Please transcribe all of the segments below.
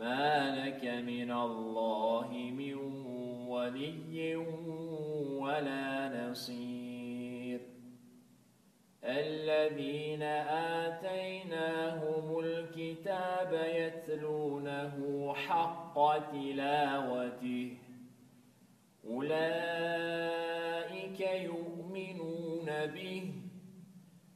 ما لك من الله من ولي ولا نصير. الذين آتيناهم الكتاب يتلونه حق تلاوته. أولئك يؤمنون به.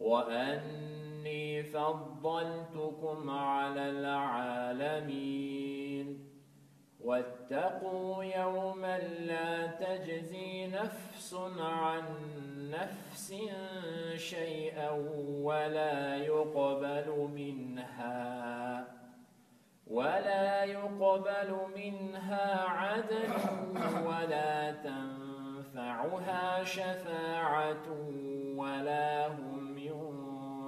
وأني فضلتكم على العالمين واتقوا يوما لا تجزي نفس عن نفس شيئا ولا يقبل منها ولا يقبل منها عدل ولا تنفعها شفاعة ولا هم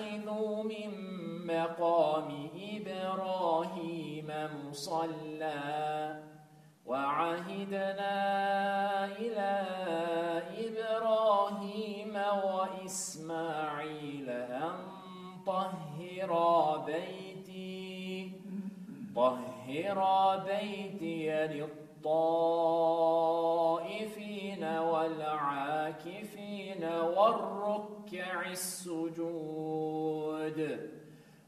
واتخذوا من مقام إبراهيم مصلى وعهدنا إلى إبراهيم وإسماعيل أن طهرا بيتي طهرا بيتي للطائفين والعاكفين والركع السجود.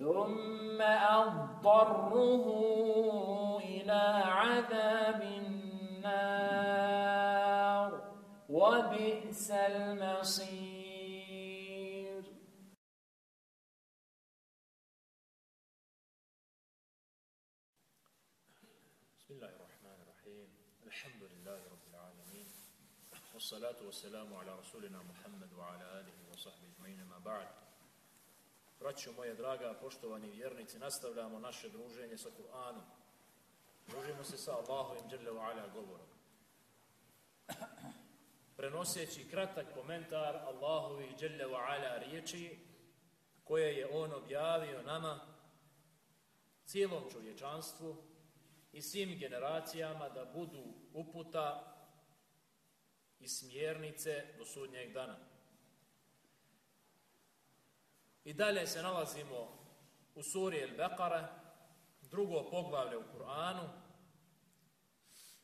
ثم أضطره إلى عذاب النار. وبئس المصير. بسم الله الرحمن الرحيم. الحمد لله رب العالمين. والصلاة والسلام على رسولنا محمد وعلى آله وصحبه أجمعين. ما بعد. Braćo moje draga, poštovani vjernici, nastavljamo naše druženje sa Kur'anom. Družimo se sa Allahovim dželle ala govorom. Prenoseći kratak komentar Allahovi dželle ala riječi koje je on objavio nama cijelom čovječanstvu i svim generacijama da budu uputa i smjernice do sudnjeg dana. I dalje se nalazimo u suri El-Beqara, drugo poglavlje u Kur'anu,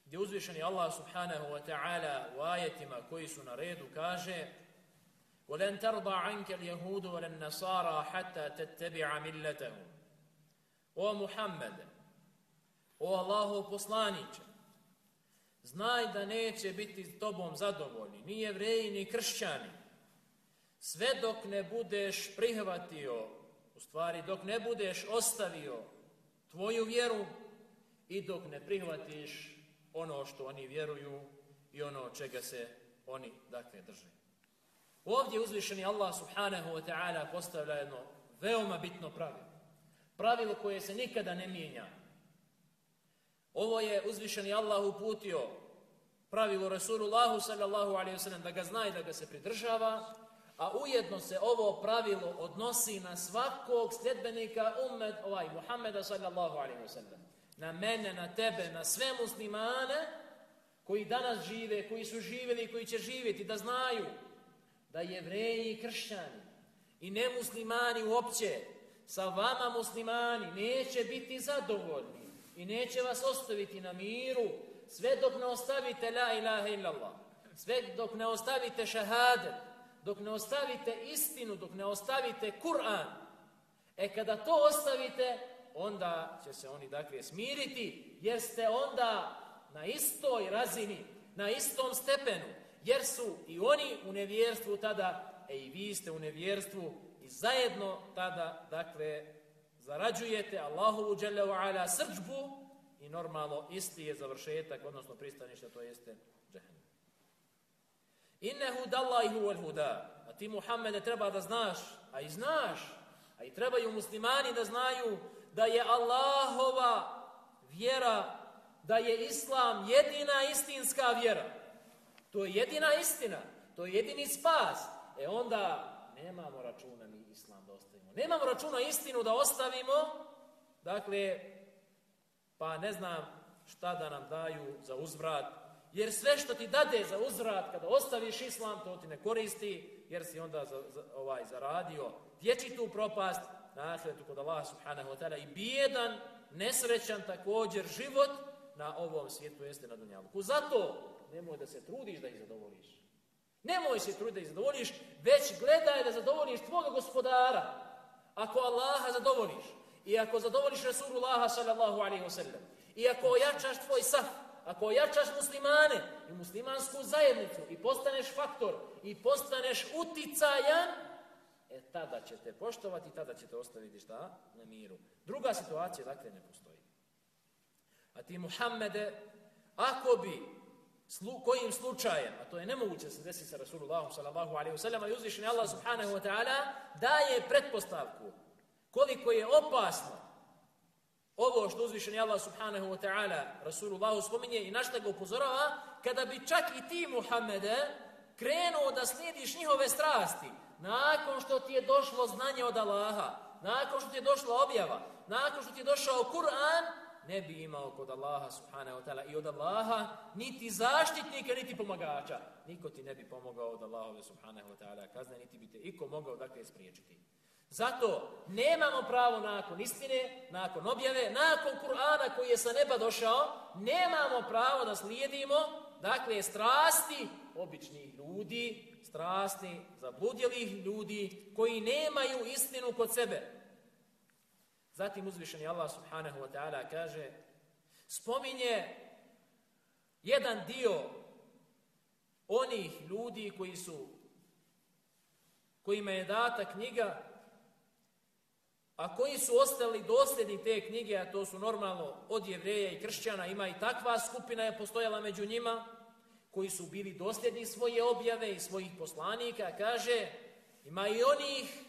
gdje uzvišeni Allah subhanahu wa ta'ala u ajetima koji su na redu kaže وَلَنْ تَرْضَ عَنْكَ الْيَهُودُ وَلَنْ نَصَارَ حَتَّى تَتَّبِعَ مِلَّتَهُ O Muhammed, o Allahu poslaniće, znaj da neće biti s tobom zadovoljni, ni jevreji, ni kršćani. Sve dok ne budeš prihvatio, u stvari dok ne budeš ostavio tvoju vjeru i dok ne prihvatiš ono što oni vjeruju i ono čega se oni dakle drže. Ovdje uzvišeni Allah subhanahu wa ta'ala postavlja jedno veoma bitno pravilo. Pravilo koje se nikada ne mijenja. Ovo je uzvišeni Allah uputio pravilo Rasulullahu sallallahu alaihi wasallam da ga zna i da ga se pridržava, a ujedno se ovo pravilo odnosi na svakog sljedbenika ummet, ovaj Muhammeda sallallahu alaihi wasallam. Na mene, na tebe, na sve muslimane koji danas žive, koji su živeli i koji će živjeti, da znaju da jevreji i kršćani i nemuslimani uopće sa vama muslimani neće biti zadovoljni i neće vas ostaviti na miru sve dok ne ostavite la ilaha illallah, sve dok ne ostavite šahadet, dok ne ostavite istinu, dok ne ostavite Kur'an, e kada to ostavite, onda će se oni dakle smiriti, jer ste onda na istoj razini, na istom stepenu, jer su i oni u nevjerstvu tada, e i vi ste u nevjerstvu i zajedno tada, dakle, zarađujete Allahovu dželle ala srđbu i normalno isti je završetak, odnosno pristanište, to jeste džehennem. Innehu dallahi huwal huda. A ti Muhammede treba da znaš, a i znaš, a i trebaju muslimani da znaju da je Allahova vjera, da je Islam jedina istinska vjera. To je jedina istina, to je jedini spas. E onda nemamo računa mi Islam da ostavimo. Nemamo računa istinu da ostavimo, dakle, pa ne znam šta da nam daju za uzvrat, jer sve što ti dade za uzvrat kada ostaviš islam, to ti ne koristi, jer si onda za, za, ovaj zaradio vječitu propast na ahiretu kod Allah subhanahu wa ta'ala i bijedan, nesrećan također život na ovom svijetu jeste na dunjalu. Zato nemoj da se trudiš da ih zadovoljiš. Nemoj se truditi da ih zadovoljiš, već gledaj da zadovoljiš tvoga gospodara. Ako Allaha zadovoljiš, I ako zadovoljiš Rasulullaha sallallahu alaihi wa sallam, i ako ojačaš tvoj saf, ako jačaš muslimane i muslimansku zajednicu i postaneš faktor i postaneš uticajan, e tada će te poštovati, tada će te ostaviti šta? Na miru. Druga situacija, dakle, ne postoji. A ti Muhammede, ako bi slu, kojim slučajem, a to je nemoguće se desiti sa Rasulullahom sallallahu alaihi wa sallam, a uzvišen Allah subhanahu wa ta'ala, daje pretpostavku koliko je opasno ovo što uzvišeni Allah subhanahu wa ta'ala Rasulullahu spominje i našta ga upozorava kada bi čak i ti Muhammede krenuo da slijediš njihove strasti nakon što ti je došlo znanje od Allaha nakon što ti je došla objava nakon što ti je došao Kur'an ne bi imao kod Allaha subhanahu wa ta'ala i od Allaha niti zaštitnika niti pomagača. Niko ti ne bi pomogao od Allaha subhanahu wa ta'ala. Kazne niti bi te iko mogao dakle spriječiti. Zato nemamo pravo nakon istine, nakon objave, nakon Kur'ana koji je sa neba došao, nemamo pravo da slijedimo, dakle, strasti običnih ljudi, strasti zabludjelih ljudi koji nemaju istinu kod sebe. Zatim uzvišeni Allah subhanahu wa ta'ala kaže, spominje jedan dio onih ljudi koji su kojima je data knjiga A koji su ostali dosljedni te knjige, a to su normalno od jevreja i kršćana, ima i takva skupina je postojala među njima, koji su bili dosljedni svoje objave i svojih poslanika, kaže, ima i onih,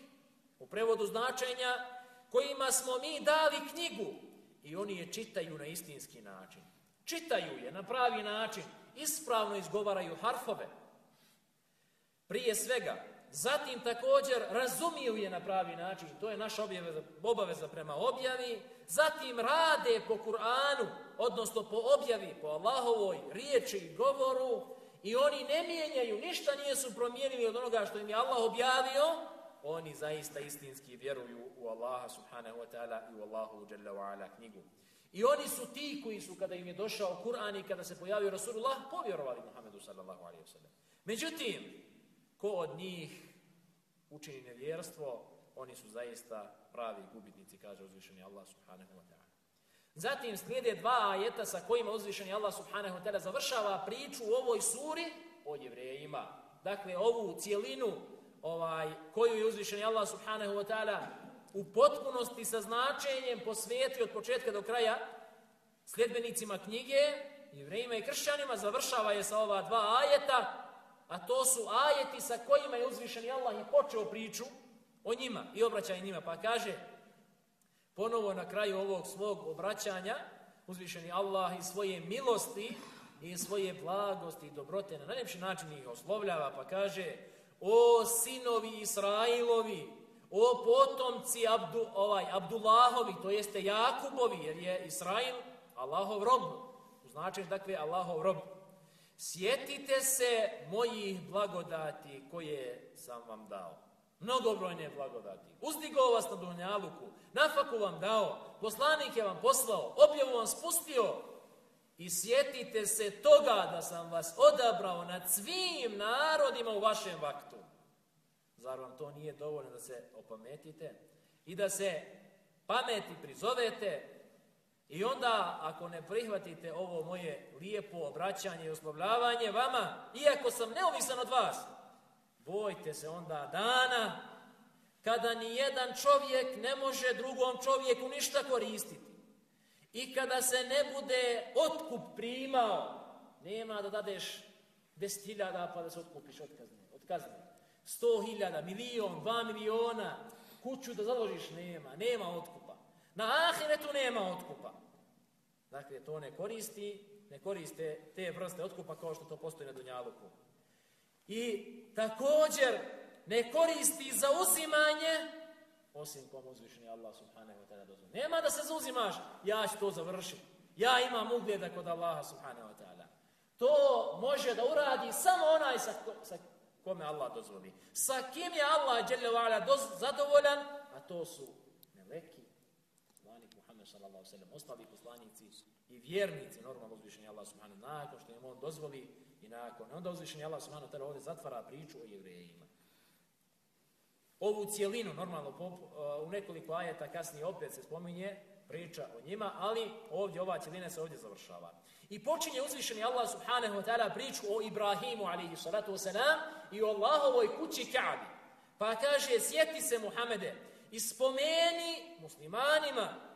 u prevodu značenja, kojima smo mi dali knjigu i oni je čitaju na istinski način. Čitaju je na pravi način, ispravno izgovaraju harfove. Prije svega, Zatim također razumiju je na pravi način, to je naša obaveza, obaveza prema objavi. Zatim rade po Kur'anu, odnosno po objavi, po Allahovoj riječi i govoru. I oni ne mijenjaju, ništa nije su promijenili od onoga što im je Allah objavio. Oni zaista istinski vjeruju u Allaha subhanahu wa ta'ala i u Allahu jalla wa ala knjigu. I oni su ti koji su, kada im je došao Kur'an i kada se pojavio Rasulullah, povjerovali Muhammedu sallallahu alaihi wa sallam. Međutim, ko od njih učini nevjerstvo, oni su zaista pravi gubitnici, kaže uzvišeni Allah subhanahu wa ta'ala. Zatim slijede dva ajeta sa kojima uzvišeni Allah subhanahu wa ta'ala završava priču u ovoj suri o jevrejima. Dakle, ovu cijelinu ovaj, koju je uzvišeni Allah subhanahu wa ta'ala u potpunosti sa značenjem posvijeti od početka do kraja sljedbenicima knjige, jevrejima i kršćanima, završava je sa ova dva ajeta, a to su ajeti sa kojima je uzvišeni Allah i počeo priču o njima i obraćanje njima. Pa kaže, ponovo na kraju ovog svog obraćanja, uzvišeni Allah i svoje milosti i svoje blagosti i dobrote na najljepši način ih oslovljava, pa kaže, o sinovi Israilovi, o potomci Abdu, ovaj, Abdullahovi, to jeste Jakubovi, jer je Israil Allahov rob, znači dakle Allahov rob. Sjetite se mojih blagodati koje sam vam dao. Mnogobrojne blagodati. Uzdigao vas na Dunjaluku, nafaku vam dao, poslanik je vam poslao, objavu vam spustio. I sjetite se toga da sam vas odabrao nad svim narodima u vašem vaktu. Zar vam to nije dovoljno da se opametite i da se pameti prizovete i onda ako ne prihvatite ovo moje lijepo obraćanje i uslovljavanje vama, iako sam neovisan od vas, bojte se onda dana kada ni jedan čovjek ne može drugom čovjeku ništa koristiti. I kada se ne bude otkup primao, nema da dadeš deset hiljada pa da se otkupiš od kazne. Od kazne sto hiljada, milion, dva miliona, kuću da založiš, nema, nema otkup. Na ahiretu nema otkupa. Dakle, to ne koristi, ne koriste te vrste otkupa kao što to postoji na Dunjaluku. I također ne koristi za uzimanje osim kom uzvišeni Allah subhanahu wa ta'ala dozvoli. Nema da se zauzimaš, ja ću to završiti. Ja imam ugleda kod Allaha subhanahu wa ta'ala. To može da uradi samo onaj sa, sa kome Allah dozvoli. Sa kim je Allah dželjavala doz, zadovoljan, a to su meleki, sallallahu alejhi ve sellem, ostali poslanici i vjernici, normalno uzvišeni Allah subhanahu nakon što im on dozvoli i nakon onda uzvišeni Allah subhanahu taala ovdje zatvara priču o jevrejima. Ovu cijelinu, normalno, eh, u nekoliko ajeta kasnije opet se spominje priča o njima, ali ovdje ova cijelina se ovdje završava. I počinje uzvišeni Allah subhanahu wa ta'ala priču o Ibrahimu alaihi salatu wasalam i o Allahovoj kući Ka'bi. Pa kaže, sjeti se Muhammede i spomeni muslimanima,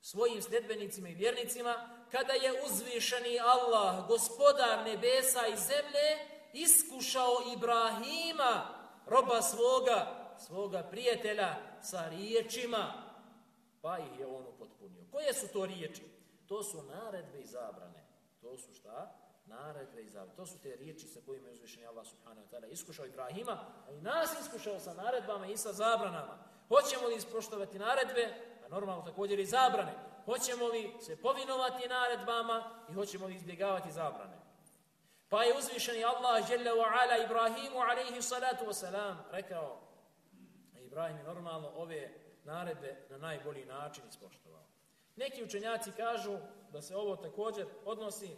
svojim sljedbenicima i vjernicima, kada je uzvišeni Allah, gospodar nebesa i zemlje, iskušao Ibrahima, roba svoga, svoga prijatelja, sa riječima, pa ih je on upotpunio. Koje su to riječi? To su naredbe i zabrane. To su šta? Naredbe i zabrane. To su te riječi sa kojima je uzvišeni Allah subhanahu wa ta'ala iskušao Ibrahima, a i nas iskušao sa naredbama i sa zabranama. Hoćemo li ispoštovati naredbe, a normalno također i zabrane. Hoćemo li se povinovati naredbama i hoćemo li izbjegavati zabrane. Pa je uzvišeni Allah jalla wa ala Ibrahimu alaihi salatu wa salam rekao, Ibrahim je normalno ove naredbe na najbolji način ispoštovao. Neki učenjaci kažu da se ovo također odnosi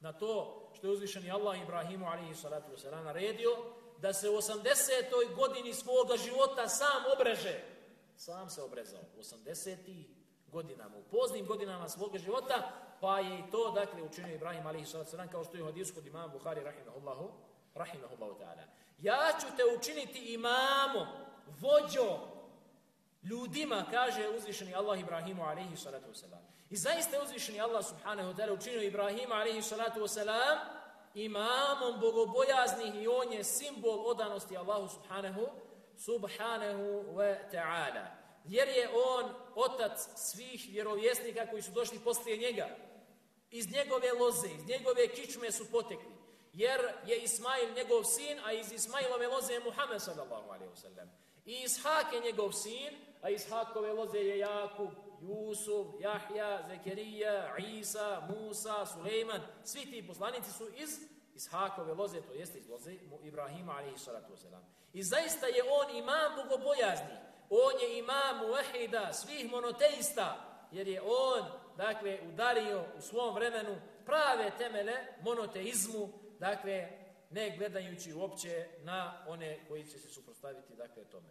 na to što je uzvišeni Allah Ibrahimu alaihi salatu wasalam naredio da se u 80. godini svoga života sam obreže. Sam se obrezao u 80. godinama, u poznim godinama svoga života, pa je i to, dakle, učinio Ibrahim alaihi sallatu sallam, kao što je u hadisku kod imama Buhari, rahimahullahu, rahimahullahu ta'ala. Ja ću te učiniti imamom, vođom, ljudima, kaže uzvišeni Allah Ibrahimu alaihi salatu wasalam. I zaista uzvišeni Allah subhanahu wa ta'ala učinio Ibrahima alaihi salatu wasalam imamom bogobojaznih i on je simbol odanosti Allahu subhanahu subhanahu wa ta'ala. Jer je on otac svih vjerovjesnika koji su došli poslije njega. Iz njegove loze, iz njegove kičme su potekli. Jer je Ismail njegov sin, a iz Ismailove loze je Muhammed sallallahu alaihi wa sallam. I Ishak je njegov sin, a Ishakove loze je Jakub, Jusuf, Jahja, Zekerija, Isa, Musa, Suleiman. Svi ti poslanici su iz iz Hakove loze, to jeste iz loze Ibrahima, alaihi salatu wasalam. I zaista je on imam bogobojazni. On je imam muahida, svih monoteista, jer je on, dakle, udario u svom vremenu prave temele monoteizmu, dakle, ne gledajući uopće na one koji će se suprostaviti, dakle, tome.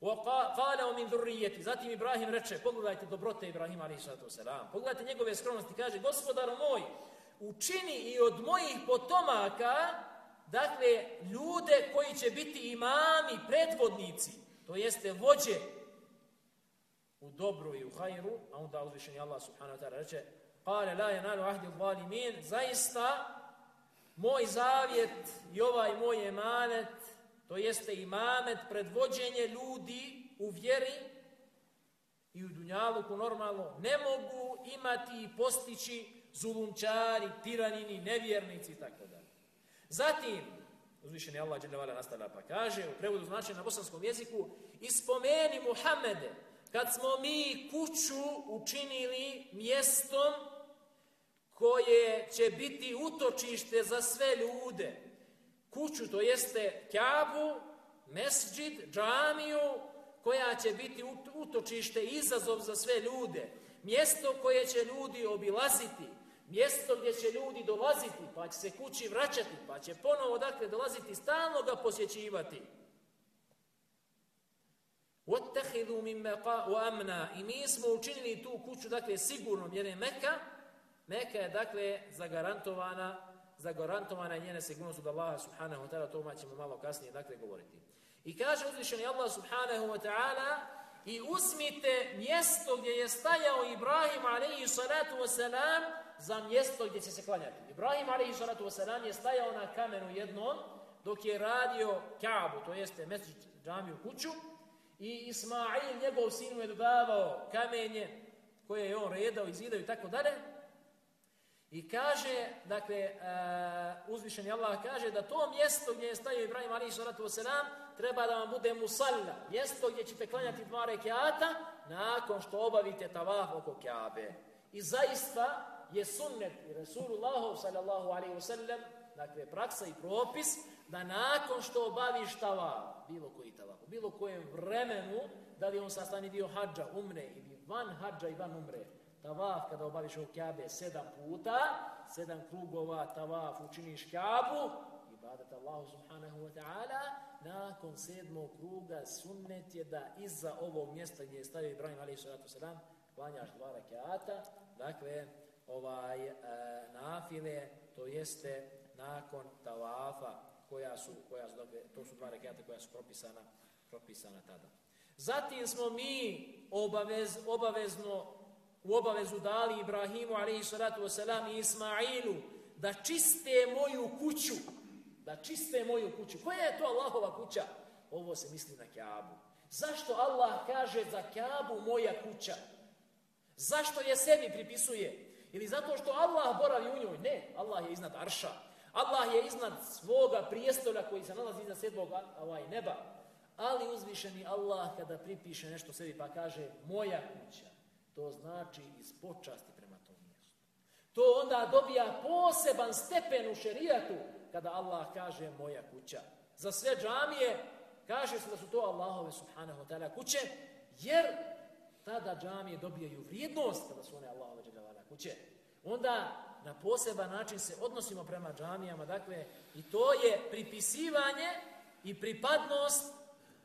Wa o min durrijeti. Zatim Ibrahim reče, pogledajte dobrote Ibrahima, alaihi salatu wasalam. Pogledajte njegove skromnosti, kaže, gospodaro moj, učini i od mojih potomaka dakle ljude koji će biti imami, predvodnici, to jeste vođe u dobru i u hajru, a onda uzvišeni Allah subhanahu wa ta'ala reče: "Qala la yanalu ahdi zalimin", zaista moj zavjet i ovaj moj emanet to jeste imamet, predvođenje ljudi u vjeri i u dunjaluku normalno, ne mogu imati i postići zulumčari, tiranini, nevjernici i tako dalje. Zatim, uzvišeni Allah Đelevala nastavlja pa kaže, u prevodu znači na bosanskom jeziku, ispomeni Muhammede, kad smo mi kuću učinili mjestom koje će biti utočište za sve ljude, kuću, to jeste Kjabu, mesđid, džamiju, koja će biti utočište izazov za sve ljude. Mjesto koje će ljudi obilaziti, mjesto gdje će ljudi dolaziti, pa će se kući vraćati, pa će ponovo dakle dolaziti, stalno ga posjećivati. وَاتَّخِذُوا مِنْ مَقَا وَأَمْنَا I mi smo učinili tu kuću, dakle, sigurno, jer je Meka, Meka je, dakle, zagarantovana zagarantovana je njene sigurnost od Allaha subhanahu wa ta'ala, to ćemo malo kasnije dakle govoriti. I kaže uzvišeni Allah subhanahu wa ta'ala i usmite mjesto gdje je stajao Ibrahim alaihi salatu wa salam za mjesto gdje će se klanjati. Ibrahim a.s. salatu je stajao na kamenu jednom dok je radio Kaabu, to jeste mesečit džamiju kuću i Ismail, njegov sin, je dodavao kamenje koje je on redao izidao i tako dalje. I kaže, dakle, uh, uzvišeni Allah kaže da to mjesto gdje je stajao Ibrahim Ali Salatu Veselam treba da vam bude musalla, mjesto gdje ćete klanjati dva rekiata nakon što obavite tavaf oko Kaabe. I zaista je sunnet i Resulullahov sallallahu alaihi wasallam, dakle, praksa i propis, da nakon što obaviš tavaf, bilo koji tavaf, u bilo kojem vremenu, da li on sastani dio hađa, umre ili van hađa i van umre, tavaf kada obaviš u Kjabe sedam puta, sedam krugova tavaf učiniš Kjabu, ibadat Allahu subhanahu wa ta'ala, nakon sedmog kruga sunnet je da iza ovog mjesta gdje je stavio Ibrahim alaihi salatu sallam, klanjaš dva rakijata, dakle, ovaj, e, nafile, to jeste nakon tavafa, koja su, koja su, dakle, to su dva rekata koja su propisana, propisana tada. Zatim smo mi obavez, obavezno u obavezu dali Ibrahimu alaihi salatu wasalam i Ismailu da čiste moju kuću. Da čiste moju kuću. Koja je to Allahova kuća? Ovo se misli na Kaabu. Zašto Allah kaže za Kaabu moja kuća? Zašto je sebi pripisuje? Ili zato što Allah boravi u njoj? Ne, Allah je iznad Arša. Allah je iznad svoga prijestolja koji se nalazi iznad sedmog ovaj, neba. Ali uzvišeni Allah kada pripiše nešto sebi pa kaže moja kuća to znači iz počasti prema tom mjestu. To onda dobija poseban stepen u šerijatu kada Allah kaže moja kuća. Za sve džamije kaže se da su to Allahove subhanahu wa ta'ala kuće, jer tada džamije dobijaju vrijednost kada su one Allahove kuće. Onda na poseban način se odnosimo prema džamijama, dakle, i to je pripisivanje i pripadnost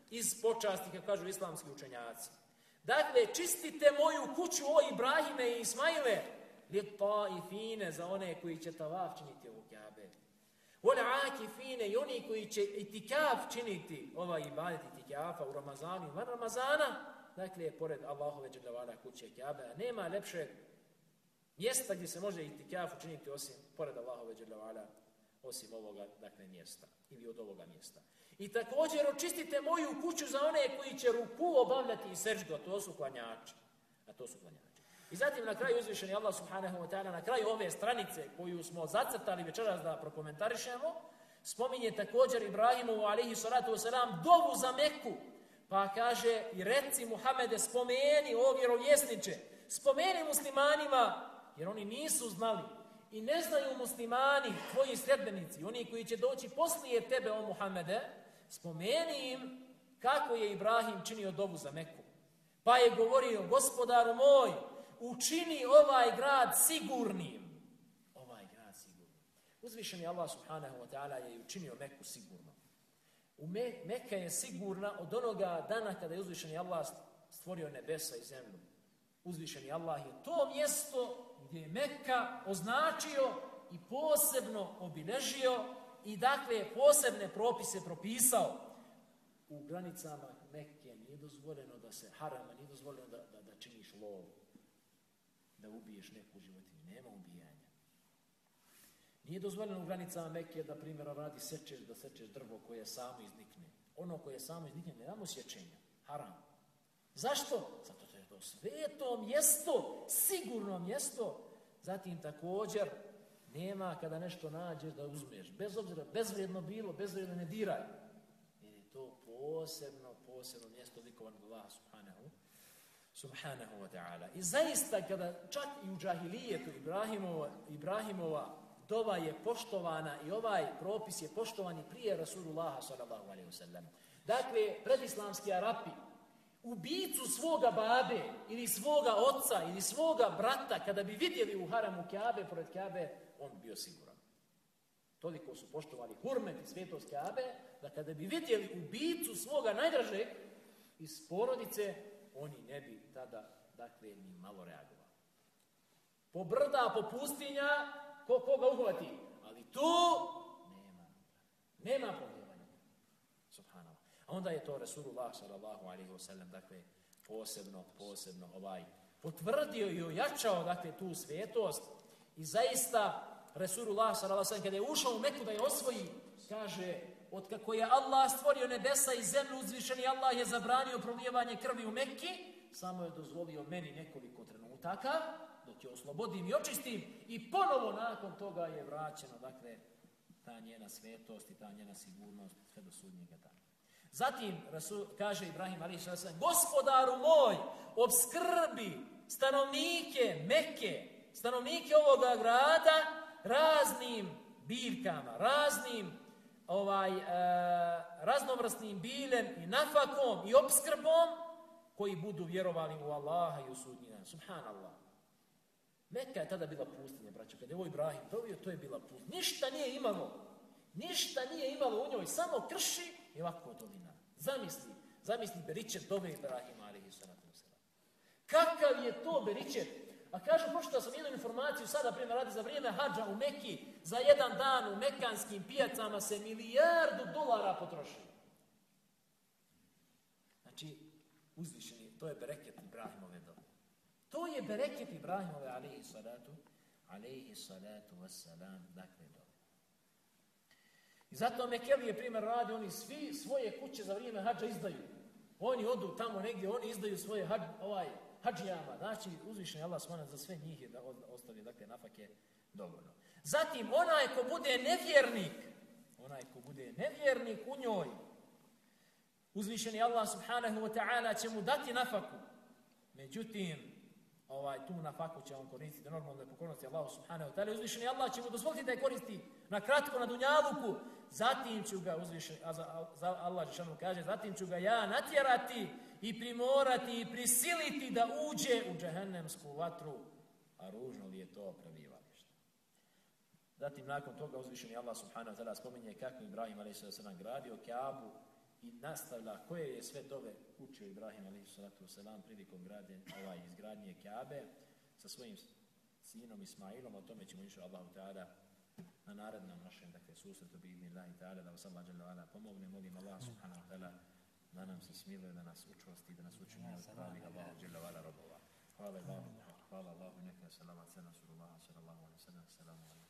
iz počasti, kako kažu islamski učenjaci. Dakle, čistite moju kuću, o Ibrahime i Ismaile, li i fine za one koji će tavaf činiti ovu kjabe. Vole aki fine i oni koji će itikaf činiti ovaj ibadet itikafa u Ramazanu i van Ramazana, dakle, pored Allahove dželjavana kuće kjabe, nema lepše mjesta gdje se može itikaf učiniti osim pored Allahove dželjavala, osim ovoga, dakle, mjesta ili od ovoga mjesta. I također očistite moju kuću za one koji će ruku obavljati i seždu, a to su klanjači. A to su klanjači. I zatim na kraju uzvišeni Allah subhanahu wa ta'ala, na kraju ove stranice koju smo zacrtali večeras da prokomentarišemo, spominje također Ibrahimu alaihi salatu wasalam dovu za Meku. Pa kaže i reci Muhammede spomeni o vjerovjesniče, spomeni muslimanima, jer oni nisu znali i ne znaju muslimani, tvoji sljedbenici, oni koji će doći poslije tebe, o Muhammede, spomeni im kako je Ibrahim činio dovu za Meku. Pa je govorio, gospodaru moj, učini ovaj grad sigurnim. Ovaj grad sigurnim. Uzvišeni Allah subhanahu wa ta'ala je učinio Meku sigurno. U Me, Meka je sigurna od onoga dana kada je uzvišeni Allah stvorio nebesa i zemlju. Uzvišeni Allah je to mjesto gdje je Mekka označio i posebno obilježio i dakle posebne propise propisao u granicama Mekke nije dozvoljeno da se harama, nije dozvoljeno da, da, da činiš lov, da ubiješ neku životinju, nema ubijanja. Nije dozvoljeno u granicama Mekke da primjera radi sečeš, da sečeš drvo koje samo iznikne. Ono koje samo iznikne, nemamo sječenja, haram. Zašto? Zato sveto mjesto, sigurno mjesto. Zatim također, nema kada nešto nađeš da uzmeš. Bez obzira, bezvrijedno bilo, bezvrijedno ne diraj. Jer je to posebno, posebno mjesto likovan Allah subhanahu, subhanahu wa ta'ala. I zaista kada čak i u džahilijetu Ibrahimova, Ibrahimova dova je poštovana i ovaj propis je poštovan i prije Rasulullah sallallahu alaihi wa sallam. Dakle, predislamski Arapi, ubicu svoga babe ili svoga oca ili svoga brata, kada bi vidjeli u haramu Kjabe, pored Kjabe, on bio siguran. Toliko su poštovali hurmet i svjetost Kjabe, da kada bi vidjeli ubicu svoga najdražeg iz porodice, oni ne bi tada, dakle, ni malo reagovali. Po brda, po pustinja, ko koga uhvati. Ali tu nema. Nema problema. Onda je to Resulullah sallallahu alaihi wa sallam, dakle, posebno, posebno ovaj, potvrdio i ojačao, dakle, tu svetost. I zaista, Resulullah sallallahu alaihi wasallam, kada je ušao u Meku da je osvoji, kaže, od kako je Allah stvorio nebesa i zemlju uzvišeni, Allah je zabranio prolijevanje krvi u Mekki, samo je dozvolio meni nekoliko trenutaka, dok je oslobodim i očistim, i ponovo nakon toga je vraćeno, dakle, ta njena svetost i ta njena sigurnost sve do sudnjega dana. Zatim, Rasul, kaže Ibrahim Ali Šasan, gospodaru moj, obskrbi stanovnike Mekke, stanovnike ovoga grada, raznim biljkama, raznim ovaj, e, raznovrsnim biljem i nafakom i obskrbom koji budu vjerovali u Allaha i u sudnjina. Subhanallah. Mekka je tada bila pustinja, braćo. Kada je ovo Ibrahim provio, to je bila pustinja. Ništa nije imalo. Ništa nije imalo u njoj. Samo krši i ovako dolina. Zamisli. Zamisli beričet dove Ibrahima, alihi sallatu Kakav je to beričet? A kažu, pošto sam jednu informaciju, sada primjer radi za vrijeme hađa u Mekki, za jedan dan u mekanskim pijacama se milijardu dolara potroši. Znači, uzvišeni, to je bereket Ibrahimove dobe. To je bereket Ibrahimove, alihi salatu, alihi salatu wassalam, dakle dobe. I zato Mekelije, primjer radi, oni svi svoje kuće za vrijeme hađa izdaju. Oni odu tamo negdje, oni izdaju svoje hađ, ovaj, hađijama. Znači, uzvišen je Allah smana za sve njih je da ostavi, dakle, nafake dovoljno. Zatim, onaj ko bude nevjernik, onaj ko bude nevjernik u njoj, uzvišen je Allah subhanahu wa ta'ala će mu dati nafaku. Međutim, ovaj, tu nafaku će on koristiti da normalno je pokornosti Allah subhanahu wa ta'ala. uzvišeni Allah će mu dozvoliti da je koristi na kratko na dunjaluku. Zatim ću ga, uzvišen, Allah Žešanu kaže, zatim ću ga ja natjerati i primorati i prisiliti da uđe u džehennemsku vatru, a ružno li je to prebivalište. Zatim nakon toga uzvišeni Allah subhanahu wa ta'ala spominje kako Ibrahim a.s. gradio Kaabu i nastavlja koje je sve dove učio Ibrahim a.s. prilikom grade, ovaj, izgradnje Kaabe sa svojim sinom Ismailom, o tome ćemo išao Allahu ta'ala na narednom našem dakle, susretu bi idni Allahi ta'ala da vas Allah pomogne, molim Allah subhanahu wa ta'ala da nam se smiluje, da nas učvrsti, da nas učini od pravih Allahu dželle robova. Hvala Allahu, hvala Allahu, neka je salavat, sallallahu alaihi wa sallam, salamu alaihi